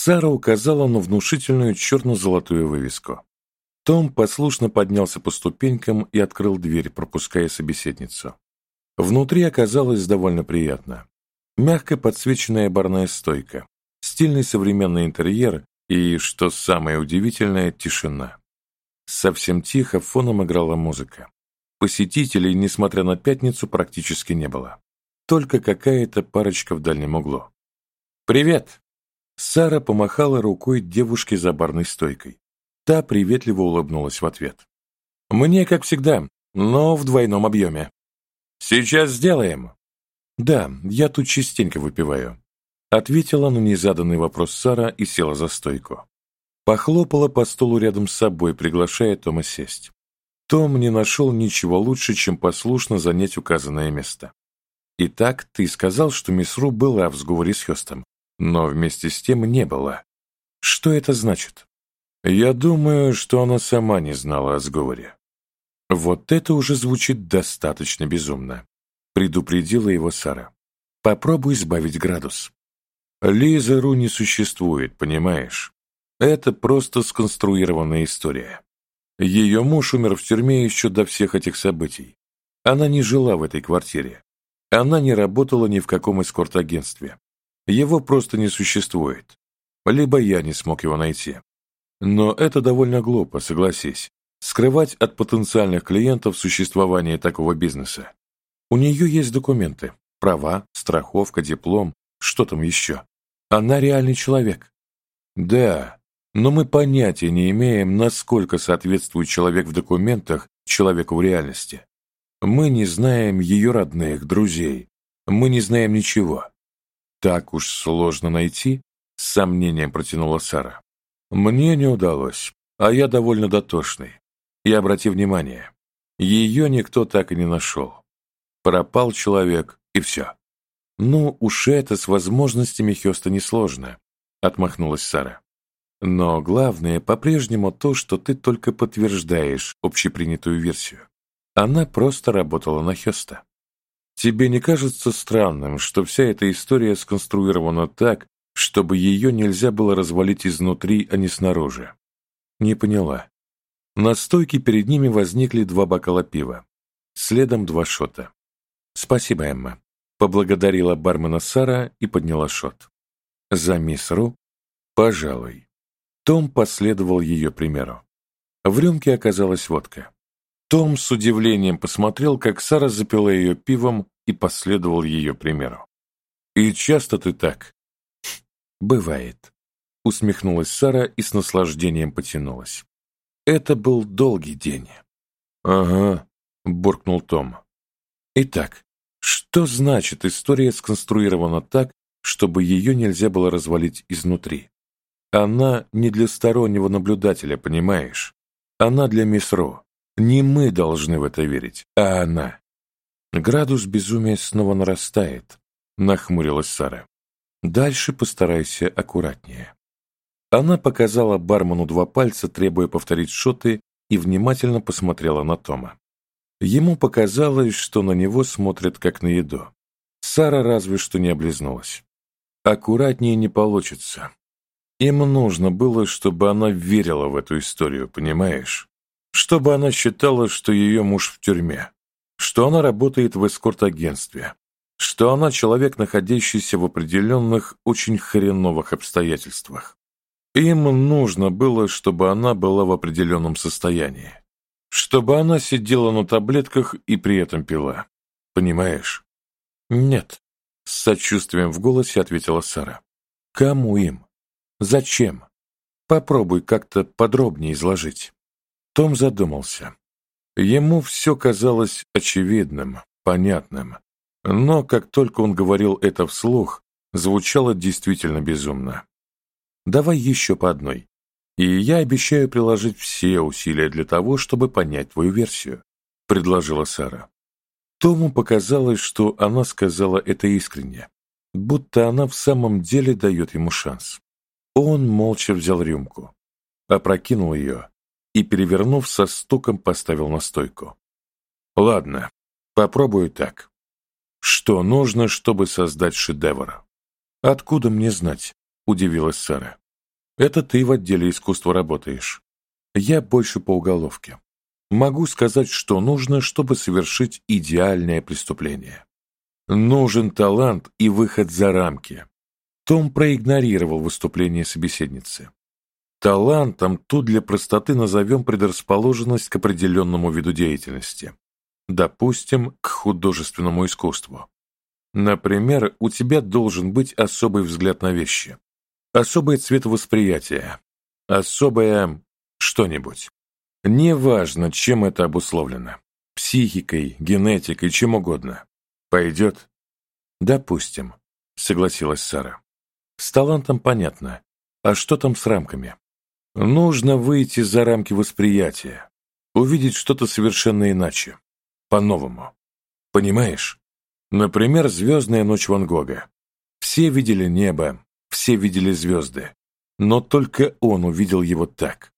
Сара указала на внушительную черно-золотую вывеску. Том послушно поднялся по ступенькам и открыл дверь, пропуская собеседницу. Внутри оказалось довольно приятно. Мягко подсвеченная барная стойка, стильный современный интерьер и, что самое удивительное, тишина. Совсем тихо фоном играла музыка. Посетителей, несмотря на пятницу, практически не было. Только какая-то парочка в дальнем углу. «Привет!» Сара помахала рукой девушке за барной стойкой. Та приветливо улыбнулась в ответ. «Мне, как всегда, но в двойном объеме». «Сейчас сделаем». «Да, я тут частенько выпиваю», — ответила на незаданный вопрос Сара и села за стойку. Похлопала по столу рядом с собой, приглашая Тома сесть. Том не нашел ничего лучше, чем послушно занять указанное место. «Итак, ты сказал, что мисс Ру была в сговоре с Хёстом, но вместе с тем не была. Что это значит? Я думаю, что она сама не знала о сговоре. Вот это уже звучит достаточно безумно, предупредила его Сара. Попробуй сбавить градус. Лиза Ру не существует, понимаешь? Это просто сконструированная история. Ее муж умер в тюрьме еще до всех этих событий. Она не жила в этой квартире. Она не работала ни в каком эскорт-агентстве. Его просто не существует. Либо я не смог его найти. Но это довольно глупо, согласись. Скрывать от потенциальных клиентов существование такого бизнеса. У нее есть документы, права, страховка, диплом, что там еще. Она реальный человек. Да, но мы понятия не имеем, насколько соответствует человек в документах человеку в реальности. Мы не знаем ее родных, друзей. Мы не знаем ничего. «Так уж сложно найти?» — с сомнением протянула Сара. «Мне не удалось, а я довольно дотошный. И обрати внимание, ее никто так и не нашел. Пропал человек, и все». «Ну, уж это с возможностями Хёста несложно», — отмахнулась Сара. «Но главное по-прежнему то, что ты только подтверждаешь общепринятую версию. Она просто работала на Хёста». Тебе не кажется странным, что вся эта история сконструирована так, чтобы ее нельзя было развалить изнутри, а не снаружи? Не поняла. На стойке перед ними возникли два бокала пива. Следом два шота. «Спасибо, Эмма», — поблагодарила бармена Сара и подняла шот. «За мисс Ру?» «Пожалуй». Том последовал ее примеру. В рюмке оказалась водка. Том с удивлением посмотрел, как Сара запила ее пивом и последовал ее примеру. «И часто ты так?» «Бывает», — усмехнулась Сара и с наслаждением потянулась. «Это был долгий день». «Ага», — буркнул Том. «Итак, что значит история сконструирована так, чтобы ее нельзя было развалить изнутри? Она не для стороннего наблюдателя, понимаешь? Она для мисс Ро. Не мы должны в это верить, а она. Градус безумия снова нарастает, нахмурилась Сара. Дальше постарайся аккуратнее. Она показала бармену два пальца, требуя повторить шоты, и внимательно посмотрела на Тома. Ему показалось, что на него смотрят как на еду. Сара разве что не облизнулась. Аккуратнее не получится. Им нужно было, чтобы она верила в эту историю, понимаешь? Чтобы она считала, что ее муж в тюрьме, что она работает в эскорт-агентстве, что она человек, находящийся в определенных очень хреновых обстоятельствах. Им нужно было, чтобы она была в определенном состоянии, чтобы она сидела на таблетках и при этом пила. Понимаешь? Нет, с сочувствием в голосе ответила Сара. Кому им? Зачем? Попробуй как-то подробнее изложить. Том задумался. Ему все казалось очевидным, понятным. Но как только он говорил это вслух, звучало действительно безумно. «Давай еще по одной. И я обещаю приложить все усилия для того, чтобы понять твою версию», — предложила Сара. Тому показалось, что она сказала это искренне, будто она в самом деле дает ему шанс. Он молча взял рюмку, опрокинул ее и, перевернув, со стуком поставил на стойку. «Ладно, попробую так. Что нужно, чтобы создать шедевр?» «Откуда мне знать?» – удивилась Сара. Это ты в отделе искусства работаешь. Я больше по уголовке. Могу сказать, что нужно, чтобы совершить идеальное преступление. Нужен талант и выход за рамки. Том проигнорировал выступление собеседницы. Талантом тут для простоты назовем предрасположенность к определенному виду деятельности. Допустим, к художественному искусству. Например, у тебя должен быть особый взгляд на вещи, особое цветовосприятие, особое что-нибудь. Неважно, чем это обусловлено. Психикой, генетикой, чем угодно. Пойдет? Допустим, согласилась Сара. С талантом понятно. А что там с рамками? Нужно выйти за рамки восприятия, увидеть что-то совершенно иначе, по-новому. Понимаешь? Например, звездная ночь Ван Гога. Все видели небо, все видели звезды, но только он увидел его так.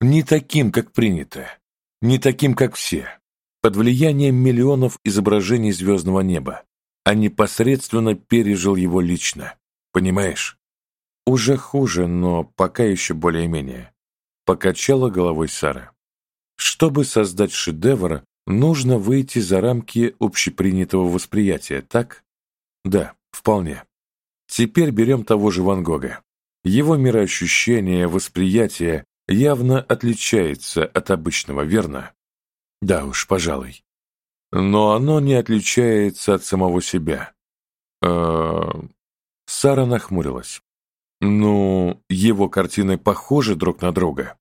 Не таким, как принято, не таким, как все, под влиянием миллионов изображений звездного неба, а непосредственно пережил его лично. Понимаешь? Уже хуже, но пока еще более-менее. Покачала головой Сара. Чтобы создать шедевр, нужно выйти за рамки общепринятого восприятия, так? Да, вполне. Теперь берем того же Ван Гога. Его мироощущение, восприятие явно отличается от обычного, верно? Да уж, пожалуй. Но оно не отличается от самого себя. Э -э Сара нахмурилась. Ну, его картины похожи друг на друга.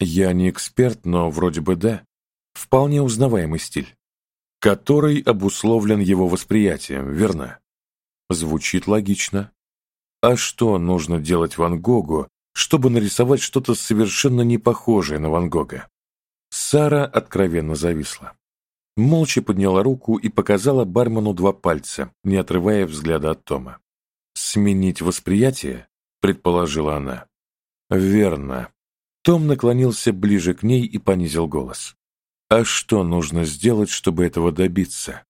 Я не эксперт, но вроде бы да. Вполне узнаваемый стиль, который обусловлен его восприятием, верно? Звучит логично. А что нужно делать Ван Гогу, чтобы нарисовать что-то совершенно не похожее на Ван Гога? Сара откровенно зависла. Молча подняла руку и показала бармену два пальца, не отрывая взгляда от Тома. «Сменить восприятие?» — предположила она. «Верно». Том наклонился ближе к ней и понизил голос. «А что нужно сделать, чтобы этого добиться?»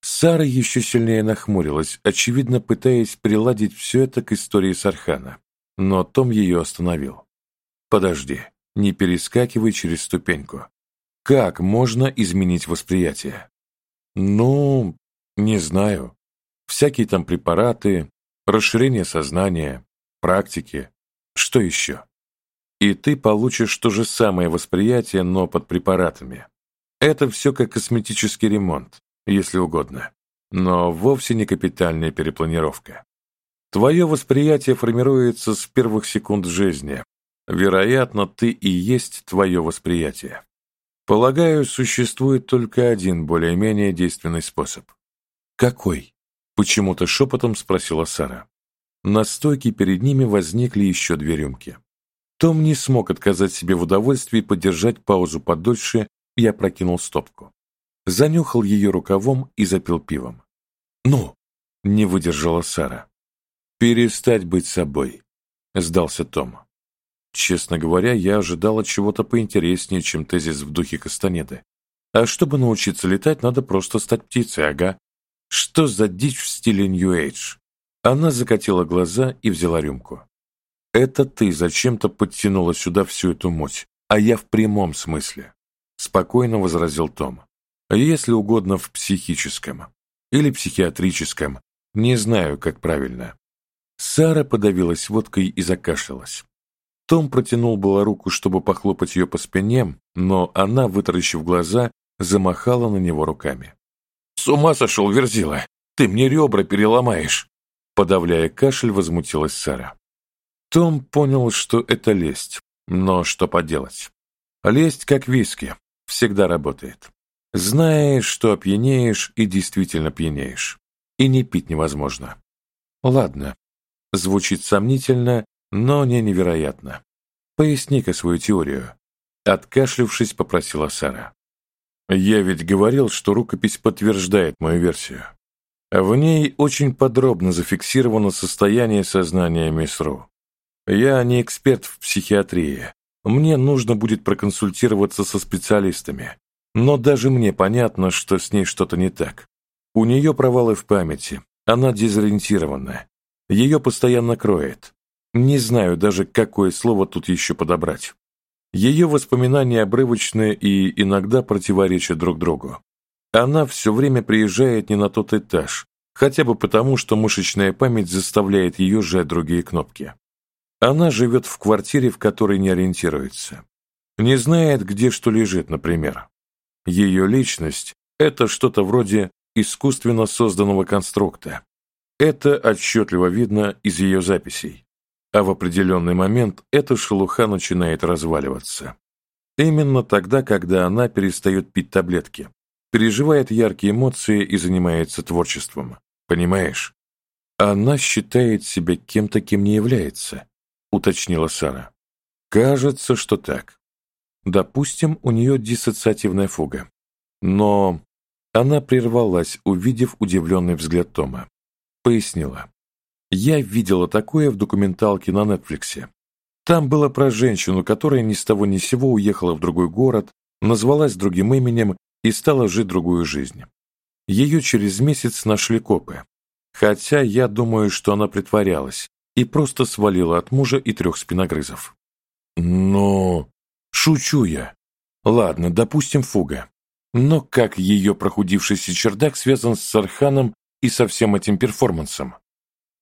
Сара еще сильнее нахмурилась, очевидно пытаясь приладить все это к истории Сархана. Но Том ее остановил. «Подожди, не перескакивай через ступеньку. Как можно изменить восприятие?» «Ну, не знаю. Всякие там препараты, расширение сознания, практики. Что еще? И ты получишь то же самое восприятие, но под препаратами. Это все как косметический ремонт, если угодно, но вовсе не капитальная перепланировка. Твое восприятие формируется с первых секунд жизни. Вероятно, ты и есть твое восприятие. Полагаю, существует только один более-менее действенный способ. Какой? Почему-то шепотом спросила Сара. На стойке перед ними возникли еще две рюмки. Том не смог отказать себе в удовольствии подержать паузу подольше и опрокинул стопку. Занюхал ее рукавом и запил пивом. «Ну!» — не выдержала Сара. «Перестать быть собой», — сдался Том. Честно говоря, я ожидала чего-то поинтереснее, чем тезис в духе Кастанеды. А чтобы научиться летать, надо просто стать птицей, ага. Что за дичь в стиле New Age? Она закатила глаза и взяла рюмку. Это ты зачем-то подтянула сюда всю эту муть, а я в прямом смысле. Спокойно возразил Том. Если угодно в психическом. Или психиатрическом. Не знаю, как правильно. Сара подавилась водкой и закашлялась. Том протянул было руку, чтобы похлопать ее по спине, но она, вытаращив глаза, замахала на него руками. «С ума сошел, Верзила! Ты мне ребра переломаешь!» Подавляя кашель, возмутилась Сара. Том понял, что это лесть, но что поделать. Лесть, как виски, всегда работает. Знаешь, что опьянеешь и действительно пьянеешь. И не пить невозможно. Ладно, Звучит сомнительно, но не невероятно. Поясни-ка свою теорию. Откашлившись, попросила Сара. Я ведь говорил, что рукопись подтверждает мою версию. В ней очень подробно зафиксировано состояние сознания мисс Ру. Я не эксперт в психиатрии. Мне нужно будет проконсультироваться со специалистами. Но даже мне понятно, что с ней что-то не так. У нее провалы в памяти, она дезориентирована, ее постоянно кроет. Не знаю даже, какое слово тут еще подобрать. Ее воспоминания обрывочны и иногда противоречат друг другу. Она все время приезжает не на тот этаж, хотя бы потому, что мышечная память заставляет ее сжать другие кнопки. Она живет в квартире, в которой не ориентируется. Не знает, где что лежит, например. Ее личность – это что-то вроде искусственно созданного конструкта. Это отчетливо видно из ее записей. А в определенный момент эта шелуха начинает разваливаться. Именно тогда, когда она перестает пить таблетки, переживает яркие эмоции и занимается творчеством. Понимаешь? Она считает себя кем-то, кем не является, уточнила Сара. Кажется, что так. Допустим, у нее диссоциативная фуга. Но она прервалась, увидев удивленный взгляд Тома. Пояснила. Я видела такое в документалке на Нетфликсе. Там было про женщину, которая ни с того ни с сего уехала в другой город, назвалась другим именем и стала жить другую жизнь. Ее через месяц нашли копы. Хотя я думаю, что она притворялась и просто свалила от мужа и трех спиногрызов. Но... Шучу я. Ладно, допустим, фуга. Но как ее прохудившийся чердак связан с Сарханом и со всем этим перформансом?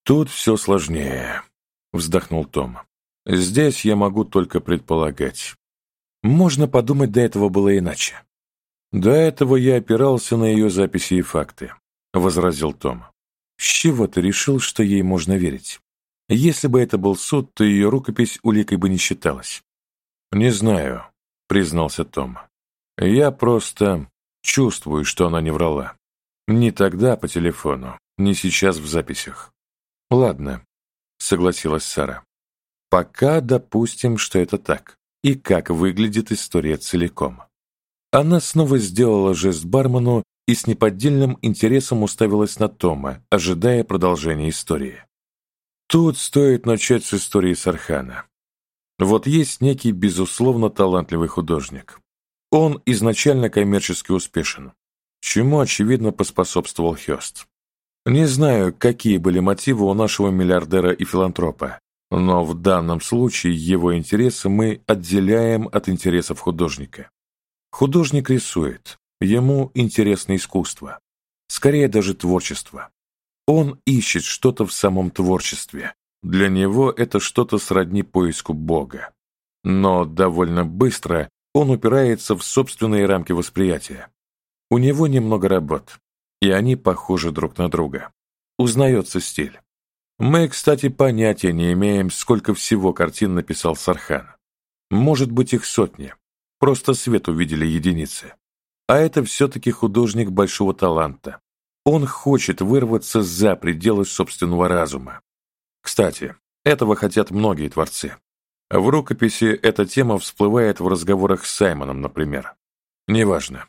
Тут все сложнее, вздохнул Том. Здесь я могу только предполагать. Можно подумать, до этого было иначе. До этого я опирался на ее записи и факты, возразил Том. С чего ты решил, что ей можно верить? Если бы это был суд, то ее рукопись уликой бы не считалась. Не знаю, признался Том. Я просто чувствую, что она не врала. Ни тогда по телефону, ни сейчас в записях. Ладно, согласилась Сара. Пока допустим, что это так. И как выглядит история целиком. Она снова сделала жест бармену и с неподдельным интересом уставилась на Тома, ожидая продолжения истории. Тут стоит начать с истории Сархана. Вот есть некий, безусловно, талантливый художник. Он изначально коммерчески успешен, чему, очевидно, поспособствовал Хёст. Не знаю, какие были мотивы у нашего миллиардера и филантропа, но в данном случае его интересы мы отделяем от интересов художника. Художник рисует, ему интересно искусство, скорее даже творчество. Он ищет что-то в самом творчестве. Для него это что-то сродни поиску Бога. Но довольно быстро он упирается в собственные рамки восприятия. У него немного работ, и они похожи друг на друга. Узнается стиль. Мы, кстати, понятия не имеем, сколько всего картин написал Сархан. Может быть, их сотни. Просто свет увидели единицы. А это все-таки художник большого таланта. Он хочет вырваться за пределы собственного разума. Кстати, этого хотят многие творцы. В рукописи эта тема всплывает в разговорах с Саймоном, например. Неважно.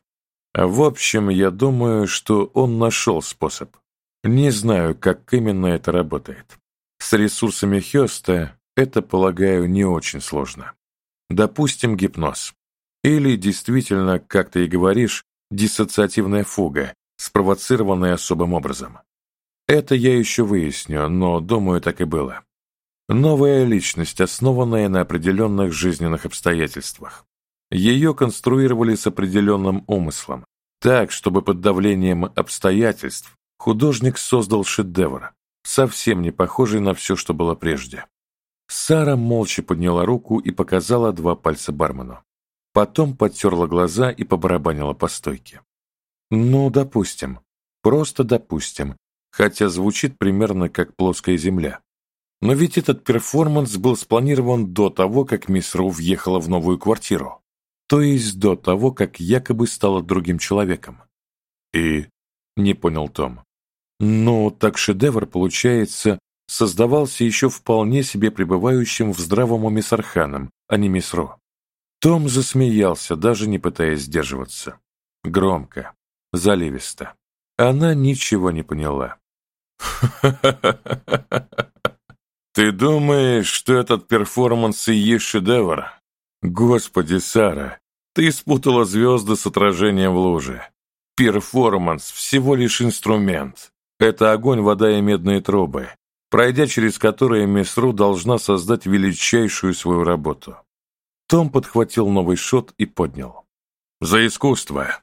В общем, я думаю, что он нашел способ. Не знаю, как именно это работает. С ресурсами Хёста это, полагаю, не очень сложно. Допустим, гипноз. Или действительно, как ты и говоришь, диссоциативная фуга, спровоцированная особым образом. Это я еще выясню, но, думаю, так и было. Новая личность, основанная на определенных жизненных обстоятельствах. Ее конструировали с определенным умыслом, так, чтобы под давлением обстоятельств художник создал шедевр, совсем не похожий на все, что было прежде. Сара молча подняла руку и показала два пальца бармену. Потом подтерла глаза и побарабанила по стойке. «Ну, допустим. Просто допустим. Хотя звучит примерно как плоская земля. Но ведь этот перформанс был спланирован до того, как мисс Ру въехала в новую квартиру. То есть до того, как якобы стала другим человеком. И... Не понял Том. Ну, так шедевр, получается, создавался еще вполне себе пребывающим в здравом уме Сарханом, а не мисс Ру. Том засмеялся, даже не пытаясь сдерживаться. Громко, заливисто. Она ничего не поняла. «Ха-ха-ха-ха-ха! Ты думаешь, что этот перформанс и есть шедевр? Господи, Сара, ты спутала звезды с отражением в луже. Перформанс – всего лишь инструмент. Это огонь, вода и медные трубы. пройдя через которое мисс Ру должна создать величайшую свою работу. Том подхватил новый шот и поднял. «За искусство!»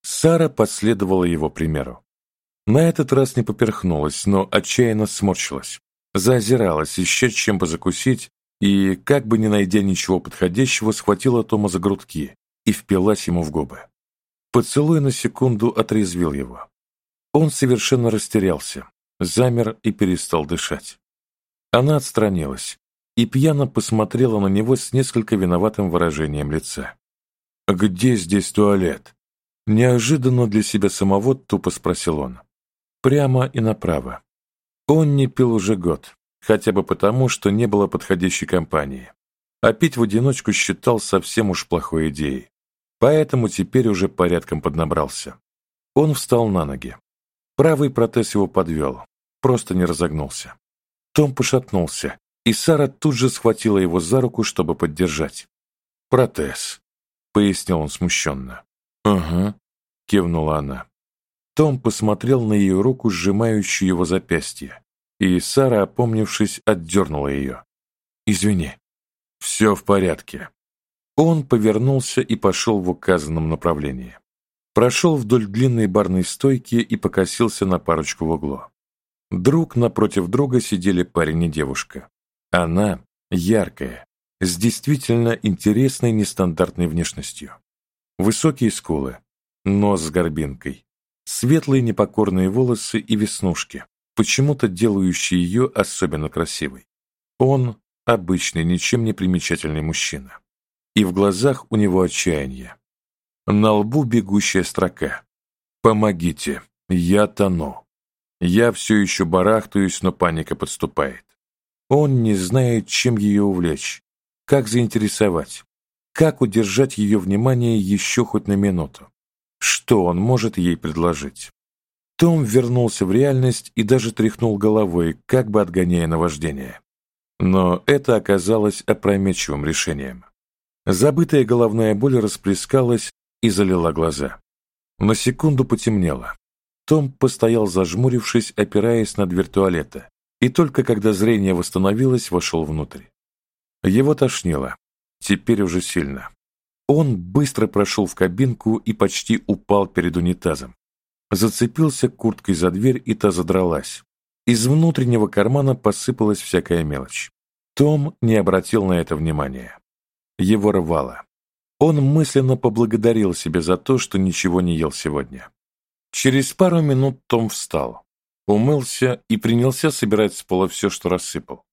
Сара последовала его примеру. На этот раз не поперхнулась, но отчаянно сморщилась. Заозиралась, ища чем бы закусить, и, как бы не найдя ничего подходящего, схватила Тома за грудки и впилась ему в губы. Поцелуй на секунду отрезвил его. Он совершенно растерялся, замер и перестал дышать. Она отстранилась и пьяно посмотрела на него с несколько виноватым выражением лица. «Где здесь туалет?» Неожиданно для себя самого тупо спросил он. Прямо и направо. Он не пил уже год, хотя бы потому, что не было подходящей компании. А пить в одиночку считал совсем уж плохой идеей. Поэтому теперь уже порядком поднабрался. Он встал на ноги. Правый протез его подвел, просто не разогнулся. Том пошатнулся, и Сара тут же схватила его за руку, чтобы поддержать. «Протез», — пояснил он смущенно. «Ага», — кивнула она. Том посмотрел на ее руку, сжимающую его запястье, и Сара, опомнившись, отдернула ее. «Извини». «Все в порядке». Он повернулся и пошел в указанном направлении. Прошел вдоль длинной барной стойки и покосился на парочку в углу. Друг напротив друга сидели парень и девушка. Она яркая, с действительно интересной нестандартной внешностью. Высокие скулы, нос с горбинкой, светлые непокорные волосы и веснушки, почему-то делающие ее особенно красивой. Он обычный, ничем не примечательный мужчина. И в глазах у него отчаяние. На лбу бегущая строка. «Помогите, я тону». Я все еще барахтаюсь, но паника подступает. Он не знает, чем ее увлечь, как заинтересовать, как удержать ее внимание еще хоть на минуту. Что он может ей предложить? Том вернулся в реальность и даже тряхнул головой, как бы отгоняя наваждение. Но это оказалось опрометчивым решением. Забытая головная боль расплескалась и залила глаза. На секунду потемнело. Том постоял зажмурившись, опираясь на дверь туалета, и только когда зрение восстановилось, вошел внутрь. Его тошнило, теперь уже сильно. Он быстро прошел в кабинку и почти упал перед унитазом. Зацепился курткой за дверь, и та задралась. Из внутреннего кармана посыпалась всякая мелочь. Том не обратил на это внимания. Его рвало. Он мысленно поблагодарил себя за то, что ничего не ел сегодня. Через пару минут Том встал, умылся и принялся собирать с пола все, что рассыпал.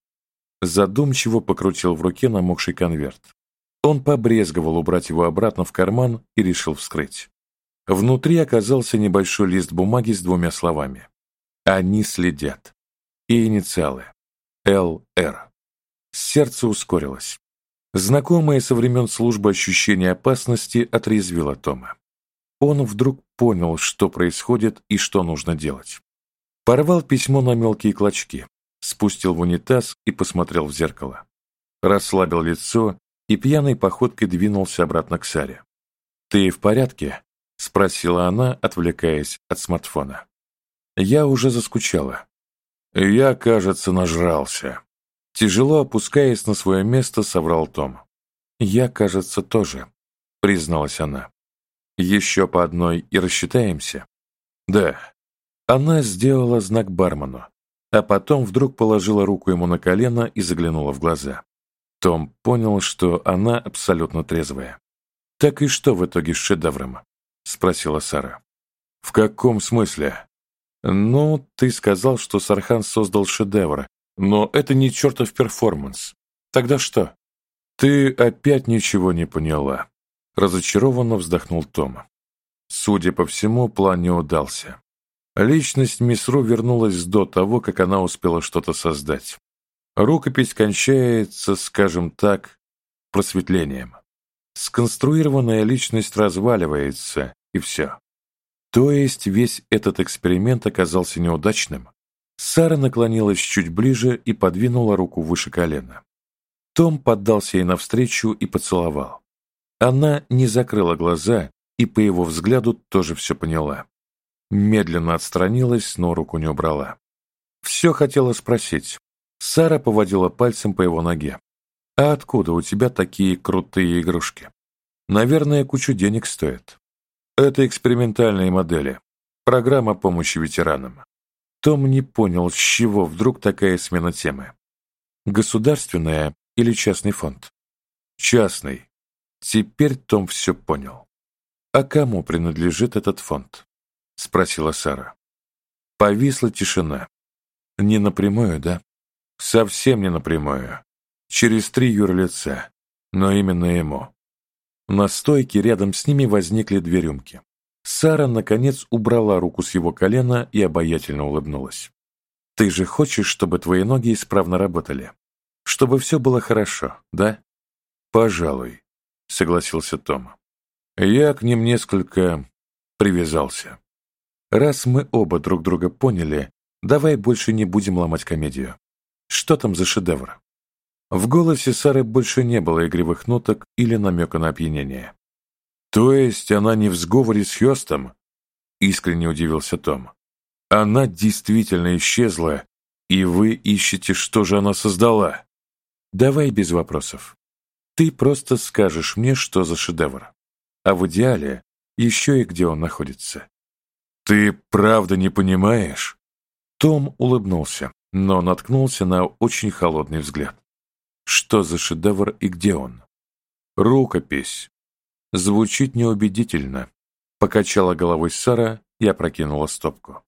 Задумчиво покрутил в руке намокший конверт. Он побрезговал убрать его обратно в карман и решил вскрыть. Внутри оказался небольшой лист бумаги с двумя словами. «Они следят». И инициалы. ЛР. Сердце ускорилось. Знакомое со времен службы ощущение опасности отрезвило Тома. Он вдруг понял, что происходит и что нужно делать. Порвал письмо на мелкие клочки, спустил в унитаз и посмотрел в зеркало. Расслабил лицо и пьяной походкой двинулся обратно к Саре. «Ты в порядке?» — спросила она, отвлекаясь от смартфона. «Я уже заскучала». «Я, кажется, нажрался». Тяжело опускаясь на свое место, соврал Том. «Я, кажется, тоже», — призналась она. «Еще по одной и рассчитаемся?» «Да». Она сделала знак бармену, а потом вдруг положила руку ему на колено и заглянула в глаза. Том понял, что она абсолютно трезвая. «Так и что в итоге с шедевром?» — спросила Сара. «В каком смысле?» «Ну, ты сказал, что Сархан создал шедевр, но это не чертов перформанс. Тогда что?» «Ты опять ничего не поняла», — разочарованно вздохнул Том. Судя по всему, план не удался. Личность Мисру вернулась до того, как она успела что-то создать. Рукопись кончается, скажем так, просветлением. Сконструированная личность разваливается, и все. То есть весь этот эксперимент оказался неудачным? Сара наклонилась чуть ближе и подвинула руку выше колена. Том поддался ей навстречу и поцеловал. Она не закрыла глаза и по его взгляду тоже все поняла. Медленно отстранилась, но руку не убрала. Все хотела спросить. Сара поводила пальцем по его ноге. «А откуда у тебя такие крутые игрушки? Наверное, кучу денег стоит. Это экспериментальные модели. Программа помощи ветеранам». Том не понял, с чего вдруг такая смена темы. Государственная или частный фонд? Частный. Теперь Том все понял. «А кому принадлежит этот фонд?» — спросила Сара. Повисла тишина. «Не напрямую, да?» «Совсем не напрямую. Через три юрлица. Но именно ему». На стойке рядом с ними возникли две рюмки. Сара, наконец, убрала руку с его колена и обаятельно улыбнулась. «Ты же хочешь, чтобы твои ноги исправно работали? Чтобы все было хорошо, да?» «Пожалуй», — согласился Том. Я к ним несколько привязался. Раз мы оба друг друга поняли, давай больше не будем ломать комедию. Что там за шедевр? В голосе Сары больше не было игривых ноток или намека на опьянение. «То есть она не в сговоре с Хёстом?» — искренне удивился Том. «Она действительно исчезла, и вы ищете, что же она создала?» «Давай без вопросов. Ты просто скажешь мне, что за шедевр а в идеале еще и где он находится. «Ты правда не понимаешь?» Том улыбнулся, но наткнулся на очень холодный взгляд. Что за шедевр и где он? Рукопись. Звучит неубедительно. Покачала головой Сара и опрокинула стопку.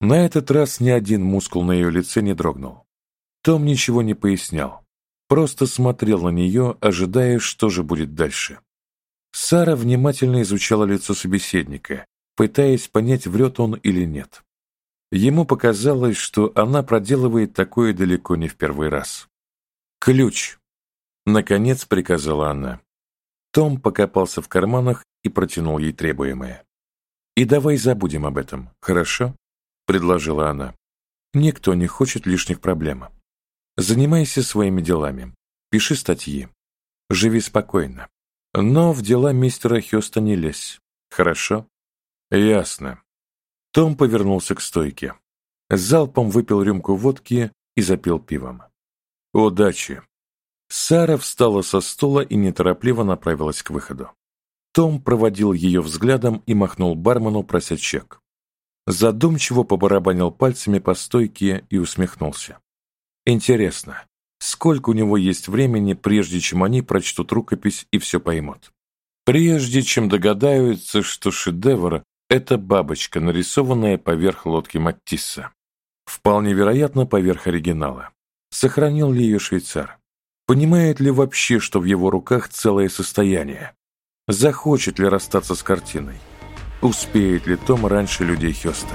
На этот раз ни один мускул на ее лице не дрогнул. Том ничего не пояснял, просто смотрел на нее, ожидая, что же будет дальше. Сара внимательно изучала лицо собеседника, пытаясь понять, врет он или нет. Ему показалось, что она проделывает такое далеко не в первый раз. «Ключ!» — наконец приказала она. Том покопался в карманах и протянул ей требуемое. «И давай забудем об этом, хорошо?» — предложила она. «Никто не хочет лишних проблем. Занимайся своими делами, пиши статьи, живи спокойно. Но в дела мистера Хёста не лезь. Хорошо? Ясно. Том повернулся к стойке. Залпом выпил рюмку водки и запил пивом. Удачи. Сара встала со стула и неторопливо направилась к выходу. Том проводил ее взглядом и махнул бармену, прося чек. Задумчиво побарабанил пальцами по стойке и усмехнулся. Интересно, сколько у него есть времени, прежде чем они прочтут рукопись и все поймут. Прежде чем догадаются, что шедевр – это бабочка, нарисованная поверх лодки Маттисса. Вполне вероятно, поверх оригинала. Сохранил ли ее швейцар? Понимает ли вообще, что в его руках целое состояние? Захочет ли расстаться с картиной? Успеет ли Том раньше людей Хёста?